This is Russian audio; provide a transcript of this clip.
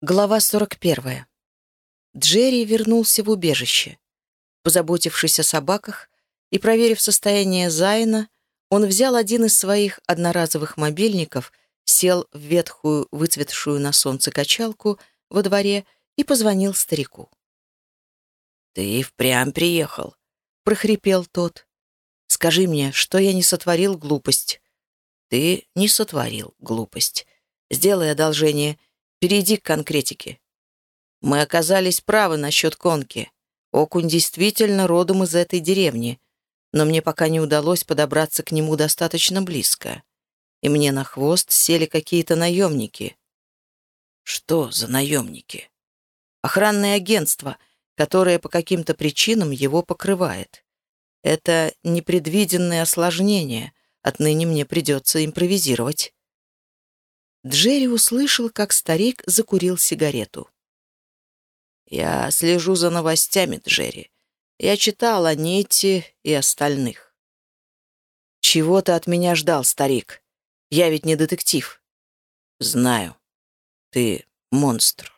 Глава 41. Джерри вернулся в убежище. Позаботившись о собаках и проверив состояние Зайна, он взял один из своих одноразовых мобильников, сел в ветхую, выцветшую на солнце качалку во дворе и позвонил старику. «Ты впрямь приехал», — прохрипел тот. «Скажи мне, что я не сотворил глупость?» «Ты не сотворил глупость. Сделай одолжение — Перейди к конкретике. Мы оказались правы насчет конки. Окунь действительно родом из этой деревни, но мне пока не удалось подобраться к нему достаточно близко. И мне на хвост сели какие-то наемники. Что за наемники? Охранное агентство, которое по каким-то причинам его покрывает. Это непредвиденное осложнение. Отныне мне придется импровизировать. Джерри услышал, как старик закурил сигарету. «Я слежу за новостями, Джерри. Я читал о Нете и остальных». «Чего ты от меня ждал, старик? Я ведь не детектив». «Знаю. Ты монстр».